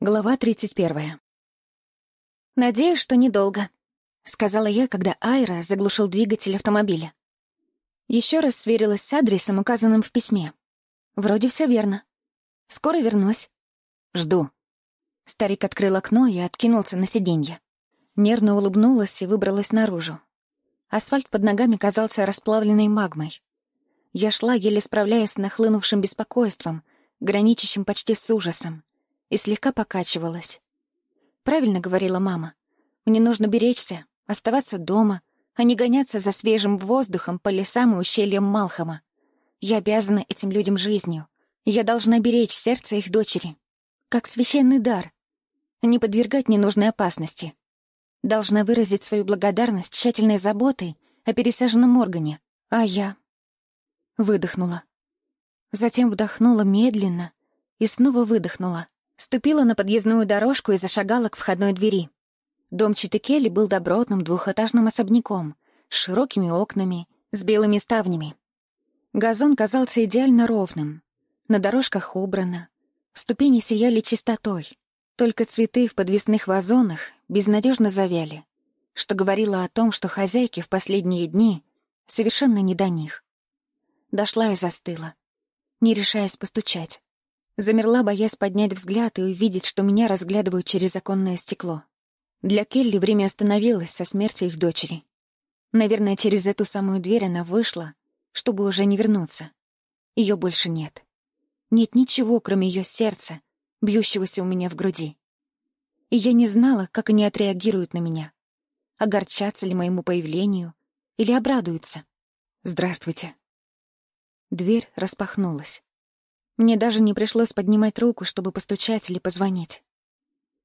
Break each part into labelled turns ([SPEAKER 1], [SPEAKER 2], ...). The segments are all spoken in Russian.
[SPEAKER 1] Глава 31. «Надеюсь, что недолго», — сказала я, когда Айра заглушил двигатель автомобиля. Еще раз сверилась с адресом, указанным в письме. Вроде все верно. Скоро вернусь. Жду. Старик открыл окно и откинулся на сиденье. Нервно улыбнулась и выбралась наружу. Асфальт под ногами казался расплавленной магмой. Я шла, еле справляясь с нахлынувшим беспокойством, граничащим почти с ужасом и слегка покачивалась. Правильно говорила мама. Мне нужно беречься, оставаться дома, а не гоняться за свежим воздухом по лесам и ущельям Малхама. Я обязана этим людям жизнью. Я должна беречь сердце их дочери. Как священный дар. Не подвергать ненужной опасности. Должна выразить свою благодарность тщательной заботой о пересаженном органе. А я... Выдохнула. Затем вдохнула медленно и снова выдохнула. Ступила на подъездную дорожку и зашагала к входной двери. Дом Читыкели был добротным двухэтажным особняком, с широкими окнами, с белыми ставнями. Газон казался идеально ровным. На дорожках убрано. Ступени сияли чистотой. Только цветы в подвесных вазонах безнадежно завяли, что говорило о том, что хозяйки в последние дни совершенно не до них. Дошла и застыла, не решаясь постучать. Замерла, боясь поднять взгляд и увидеть, что меня разглядывают через оконное стекло. Для Келли время остановилось со смерти их дочери. Наверное, через эту самую дверь она вышла, чтобы уже не вернуться. Ее больше нет. Нет ничего, кроме ее сердца, бьющегося у меня в груди. И я не знала, как они отреагируют на меня. Огорчатся ли моему появлению или обрадуются. «Здравствуйте». Дверь распахнулась. Мне даже не пришлось поднимать руку, чтобы постучать или позвонить.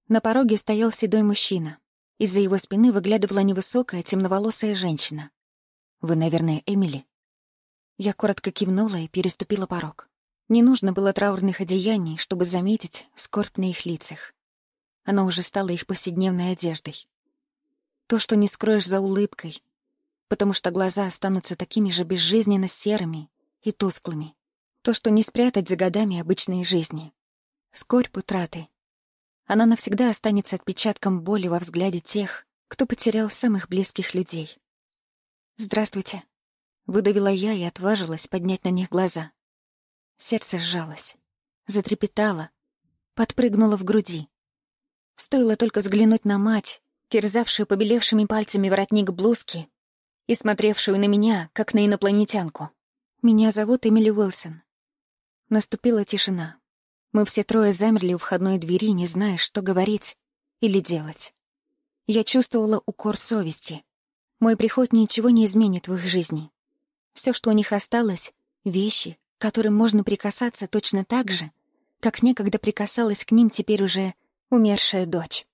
[SPEAKER 1] На пороге стоял седой мужчина. Из-за его спины выглядывала невысокая, темноволосая женщина. «Вы, наверное, Эмили?» Я коротко кивнула и переступила порог. Не нужно было траурных одеяний, чтобы заметить скорбь на их лицах. Она уже стала их повседневной одеждой. То, что не скроешь за улыбкой, потому что глаза останутся такими же безжизненно серыми и тусклыми. То, что не спрятать за годами обычной жизни. Скорбь утраты. Она навсегда останется отпечатком боли во взгляде тех, кто потерял самых близких людей. «Здравствуйте», — выдавила я и отважилась поднять на них глаза. Сердце сжалось, затрепетало, подпрыгнуло в груди. Стоило только взглянуть на мать, терзавшую побелевшими пальцами воротник блузки и смотревшую на меня, как на инопланетянку. «Меня зовут Эмили Уилсон. Наступила тишина. Мы все трое замерли у входной двери, не зная, что говорить или делать. Я чувствовала укор совести. Мой приход ничего не изменит в их жизни. Все, что у них осталось — вещи, к которым можно прикасаться точно так же, как некогда прикасалась к ним теперь уже умершая дочь.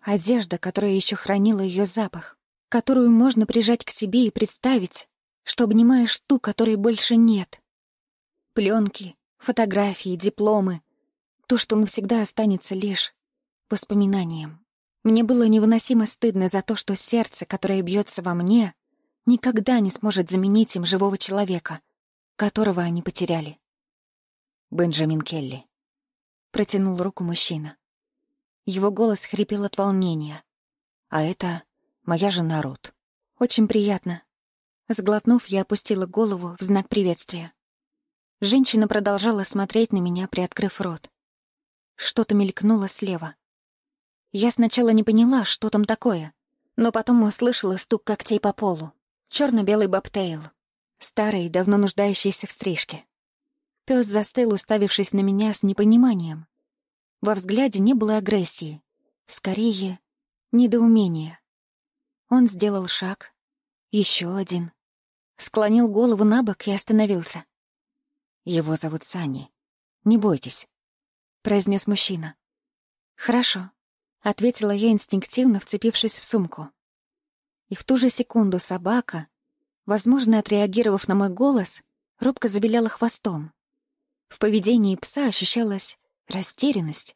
[SPEAKER 1] Одежда, которая еще хранила ее запах, которую можно прижать к себе и представить, что обнимаешь ту, которой больше нет. Пленки, фотографии, дипломы. То, что навсегда останется лишь воспоминанием. Мне было невыносимо стыдно за то, что сердце, которое бьется во мне, никогда не сможет заменить им живого человека, которого они потеряли. Бенджамин Келли. Протянул руку мужчина. Его голос хрипел от волнения. А это моя жена Рут. Очень приятно. Сглотнув, я опустила голову в знак приветствия. Женщина продолжала смотреть на меня, приоткрыв рот. Что-то мелькнуло слева. Я сначала не поняла, что там такое, но потом услышала стук когтей по полу. черно белый бобтейл. Старый, давно нуждающийся в стрижке. Пес застыл, уставившись на меня с непониманием. Во взгляде не было агрессии. Скорее, недоумения. Он сделал шаг. еще один. Склонил голову на бок и остановился. Его зовут Сани. Не бойтесь», — произнес мужчина. «Хорошо», — ответила я инстинктивно, вцепившись в сумку. И в ту же секунду собака, возможно, отреагировав на мой голос, робко завиляла хвостом. В поведении пса ощущалась растерянность.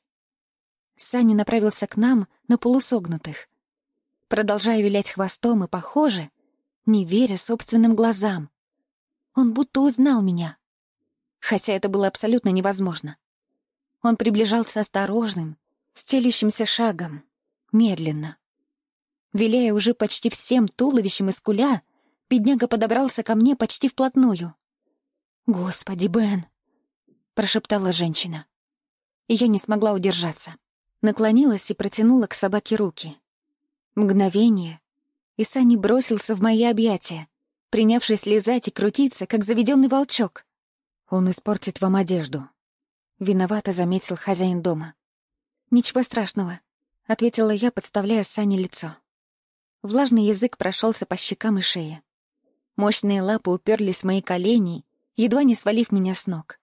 [SPEAKER 1] Сани направился к нам на полусогнутых, продолжая вилять хвостом и, похоже, не веря собственным глазам. Он будто узнал меня хотя это было абсолютно невозможно. Он приближался осторожным, Стелющимся шагом, медленно. Виляя уже почти всем туловищем из куля, бедняга подобрался ко мне почти вплотную. «Господи, Бен!» — прошептала женщина. И я не смогла удержаться. Наклонилась и протянула к собаке руки. Мгновение, и Санни бросился в мои объятия, принявшись лизать и крутиться, как заведенный волчок. «Он испортит вам одежду», — виновато заметил хозяин дома. «Ничего страшного», — ответила я, подставляя Сане лицо. Влажный язык прошелся по щекам и шее. Мощные лапы уперлись в мои колени, едва не свалив меня с ног.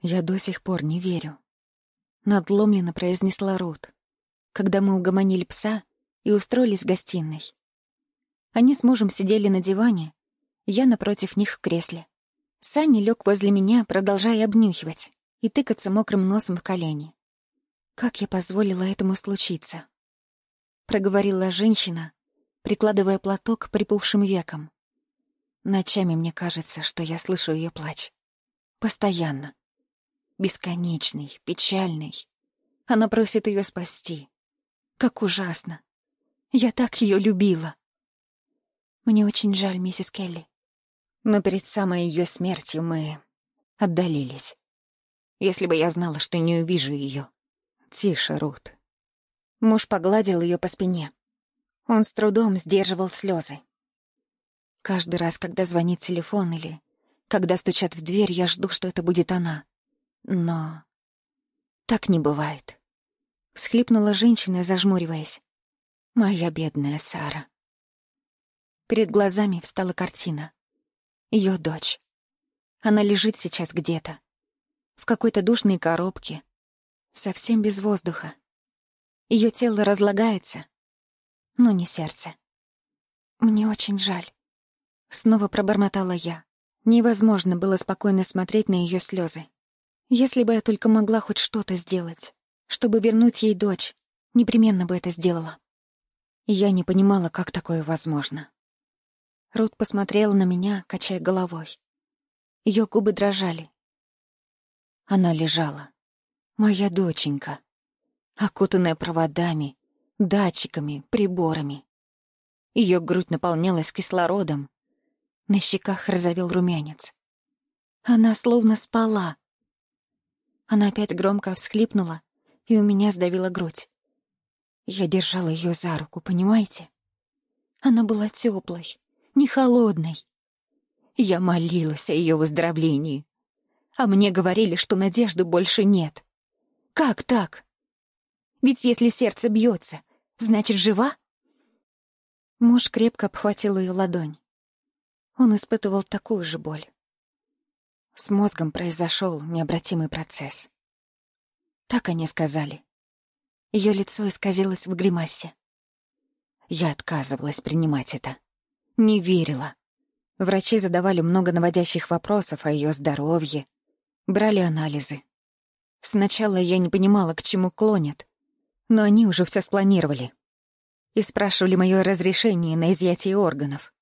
[SPEAKER 1] «Я до сих пор не верю», — надломленно произнесла Рут, когда мы угомонили пса и устроились в гостиной. Они с мужем сидели на диване, я напротив них в кресле. Саня лег возле меня, продолжая обнюхивать и тыкаться мокрым носом в колени. Как я позволила этому случиться? Проговорила женщина, прикладывая платок к припухшим векам. Ночами мне кажется, что я слышу ее плач. Постоянно. Бесконечный, печальный. Она просит ее спасти. Как ужасно. Я так ее любила. Мне очень жаль, миссис Келли. Но перед самой ее смертью мы отдалились. Если бы я знала, что не увижу ее. Тише, Рут. Муж погладил ее по спине. Он с трудом сдерживал слезы. Каждый раз, когда звонит телефон или когда стучат в дверь, я жду, что это будет она. Но так не бывает. Схлипнула женщина, зажмуриваясь. Моя бедная Сара. Перед глазами встала картина. Ее дочь. Она лежит сейчас где-то. В какой-то душной коробке. Совсем без воздуха. Ее тело разлагается, но не сердце. «Мне очень жаль», — снова пробормотала я. Невозможно было спокойно смотреть на ее слезы. Если бы я только могла хоть что-то сделать, чтобы вернуть ей дочь, непременно бы это сделала. Я не понимала, как такое возможно. Рут посмотрела на меня, качая головой. Ее губы дрожали. Она лежала. Моя доченька, окутанная проводами, датчиками, приборами. Ее грудь наполнялась кислородом. На щеках разовел румянец. Она словно спала. Она опять громко всхлипнула, и у меня сдавила грудь. Я держала ее за руку, понимаете? Она была теплой, не холодной. Я молилась о ее выздоровлении. А мне говорили, что надежды больше нет. Как так? Ведь если сердце бьется, Значит, жива?» Муж крепко обхватил ее ладонь. Он испытывал такую же боль. С мозгом произошел необратимый процесс. Так они сказали. Ее лицо исказилось в гримасе. Я отказывалась принимать это. Не верила. Врачи задавали много наводящих вопросов о ее здоровье, брали анализы. Сначала я не понимала, к чему клонят, но они уже все спланировали. И спрашивали мое разрешение на изъятие органов.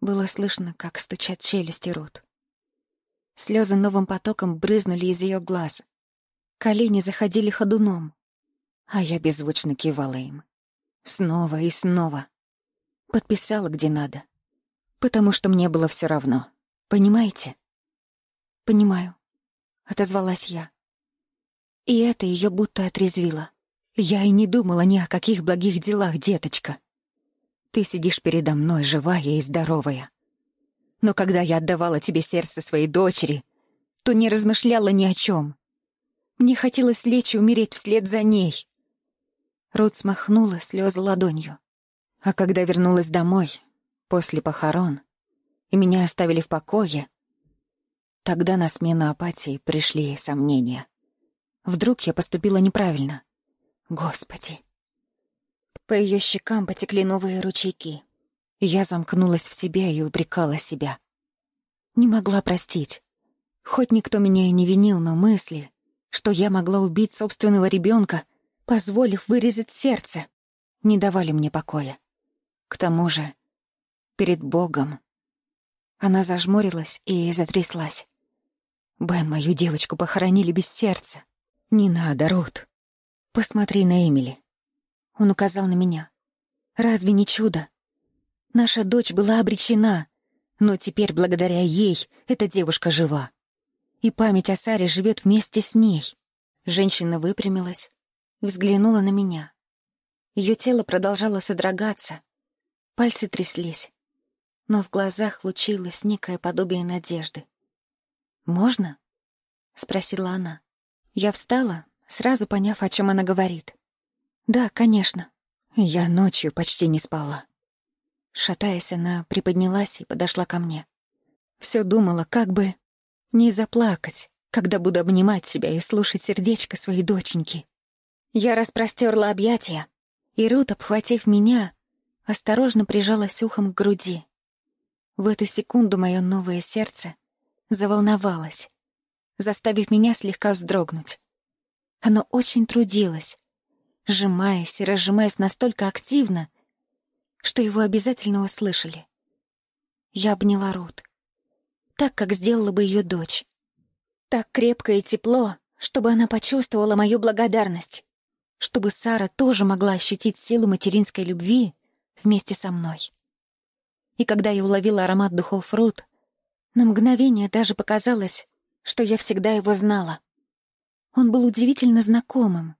[SPEAKER 1] Было слышно, как стучат челюсти рот. Слезы новым потоком брызнули из ее глаз. Колени заходили ходуном, а я беззвучно кивала им. Снова и снова. Подписала где надо. Потому что мне было все равно. Понимаете? «Понимаю», — отозвалась я. И это ее будто отрезвило. Я и не думала ни о каких благих делах, деточка. Ты сидишь передо мной, живая и здоровая. Но когда я отдавала тебе сердце своей дочери, то не размышляла ни о чем. Мне хотелось лечь и умереть вслед за ней. Рут смахнула слезы ладонью. А когда вернулась домой, после похорон, и меня оставили в покое, тогда на смену апатии пришли сомнения. Вдруг я поступила неправильно — Господи. По ее щекам потекли новые ручейки. Я замкнулась в себе и упрекала себя. Не могла простить. Хоть никто меня и не винил, но мысли, что я могла убить собственного ребенка, позволив вырезать сердце, не давали мне покоя. К тому же, перед Богом... Она зажмурилась и затряслась. «Бен, мою девочку похоронили без сердца. Не надо, Рут. «Посмотри на Эмили». Он указал на меня. «Разве не чудо? Наша дочь была обречена, но теперь, благодаря ей, эта девушка жива. И память о Саре живет вместе с ней». Женщина выпрямилась, взглянула на меня. Ее тело продолжало содрогаться, пальцы тряслись, но в глазах лучилось некое подобие надежды. «Можно?» — спросила она. Я встала, сразу поняв, о чем она говорит. «Да, конечно. Я ночью почти не спала». Шатаясь, она приподнялась и подошла ко мне. Все думала, как бы не заплакать, когда буду обнимать себя и слушать сердечко своей доченьки. Я распростерла объятия, и Рут, обхватив меня, осторожно прижалась ухом к груди. В эту секунду мое новое сердце заволновалось, заставив меня слегка вздрогнуть. Оно очень трудилось, сжимаясь и разжимаясь настолько активно, что его обязательно услышали. Я обняла Рут, так, как сделала бы ее дочь. Так крепко и тепло, чтобы она почувствовала мою благодарность чтобы Сара тоже могла ощутить силу материнской любви вместе со мной. И когда я уловила аромат духов Рут, на мгновение даже показалось, что я всегда его знала. Он был удивительно знакомым.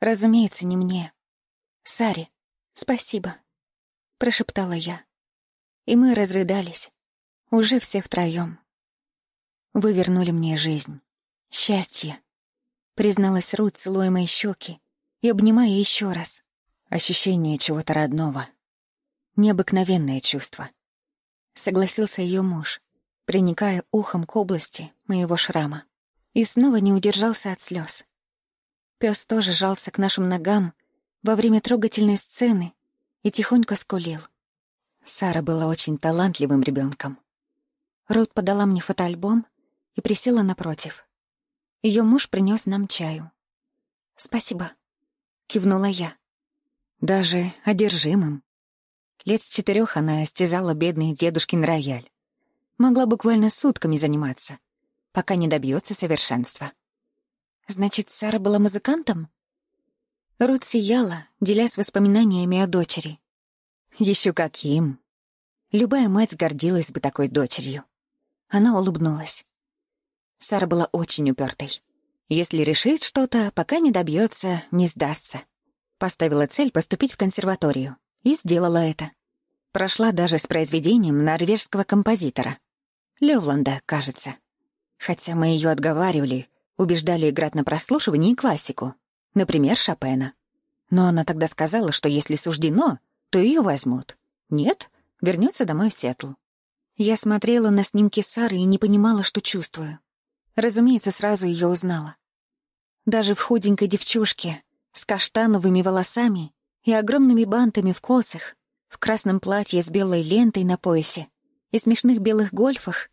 [SPEAKER 1] Разумеется, не мне. «Саре, спасибо», — прошептала я. И мы разрыдались, уже все втроем. Вы вернули мне жизнь, счастье, призналась Рут, целуя мои щеки, и обнимая еще раз. Ощущение чего-то родного. Необыкновенное чувство. Согласился ее муж, приникая ухом к области моего шрама. И снова не удержался от слез. Пес тоже жался к нашим ногам во время трогательной сцены и тихонько скулил. Сара была очень талантливым ребенком. Рут подала мне фотоальбом и присела напротив. Ее муж принес нам чаю. «Спасибо», — кивнула я. Даже одержимым. Лет с четырех она стязала бедный дедушкин рояль. Могла буквально сутками заниматься, пока не добьется совершенства. Значит, Сара была музыкантом? Рут сияла, делясь воспоминаниями о дочери. Еще каким! Любая мать гордилась бы такой дочерью. Она улыбнулась. Сара была очень упертой. Если решит что-то, пока не добьется, не сдастся. Поставила цель поступить в консерваторию. И сделала это. Прошла даже с произведением норвежского композитора. Левланда, кажется. Хотя мы ее отговаривали, убеждали играть на прослушивании классику. Например, Шопена. Но она тогда сказала, что если суждено, то ее возьмут. Нет, вернется домой в Сиэтл. Я смотрела на снимки Сары и не понимала, что чувствую. Разумеется, сразу ее узнала. Даже в худенькой девчушке, с каштановыми волосами и огромными бантами в косах, в красном платье с белой лентой на поясе и смешных белых гольфах,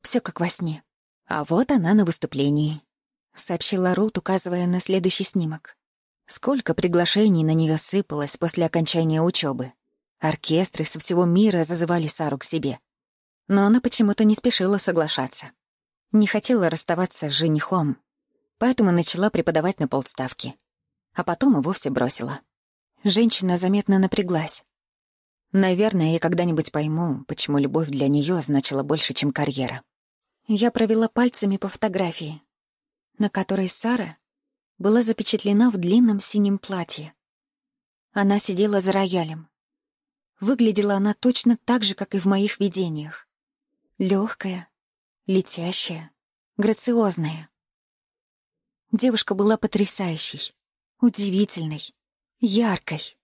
[SPEAKER 1] все как во сне. А вот она на выступлении, — сообщила Рут, указывая на следующий снимок. Сколько приглашений на нее сыпалось после окончания учебы. Оркестры со всего мира зазывали Сару к себе. Но она почему-то не спешила соглашаться. Не хотела расставаться с женихом, поэтому начала преподавать на полставки. А потом и вовсе бросила. Женщина заметно напряглась. Наверное, я когда-нибудь пойму, почему любовь для нее значила больше, чем карьера. Я провела пальцами по фотографии, на которой Сара была запечатлена в длинном синем платье. Она сидела за роялем. Выглядела она точно так же, как и в моих видениях. Легкая, летящая, грациозная. Девушка была потрясающей, удивительной, яркой.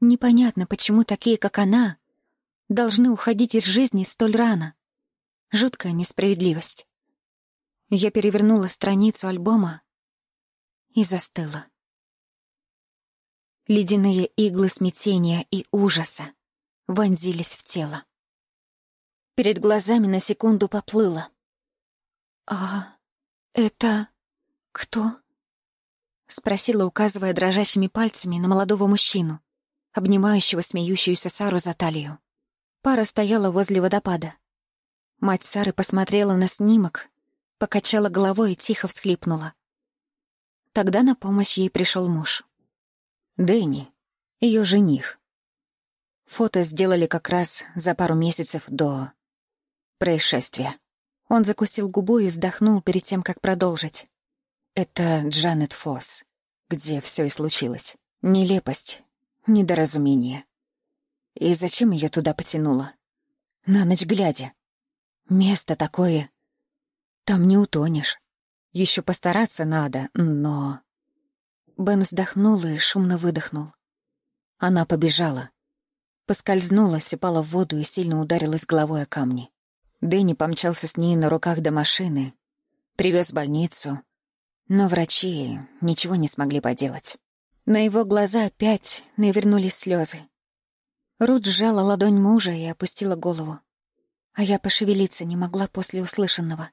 [SPEAKER 1] Непонятно, почему такие, как она, должны уходить из жизни столь рано. Жуткая несправедливость. Я перевернула страницу альбома и застыла. Ледяные иглы смятения и ужаса вонзились в тело. Перед глазами на секунду поплыло. «А это кто?» — спросила, указывая дрожащими пальцами на молодого мужчину, обнимающего смеющуюся Сару за талию. Пара стояла возле водопада. Мать Сары посмотрела на снимок, покачала головой и тихо всхлипнула. Тогда на помощь ей пришел муж. Дэнни, ее жених. Фото сделали как раз за пару месяцев до происшествия. Он закусил губу и вздохнул перед тем, как продолжить. Это Джанет Фосс, где все и случилось. Нелепость, недоразумение. И зачем ее туда потянуло? На ночь глядя. Место такое. Там не утонешь. Еще постараться надо, но... Бен вздохнул и шумно выдохнул. Она побежала. Поскользнулась, упала в воду и сильно ударилась головой о камни. Дэнни помчался с ней на руках до машины, привез в больницу, но врачи ничего не смогли поделать. На его глаза опять навернулись слезы. Рут сжала ладонь мужа и опустила голову. А я пошевелиться не могла после услышанного.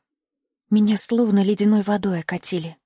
[SPEAKER 1] Меня словно ледяной водой окатили.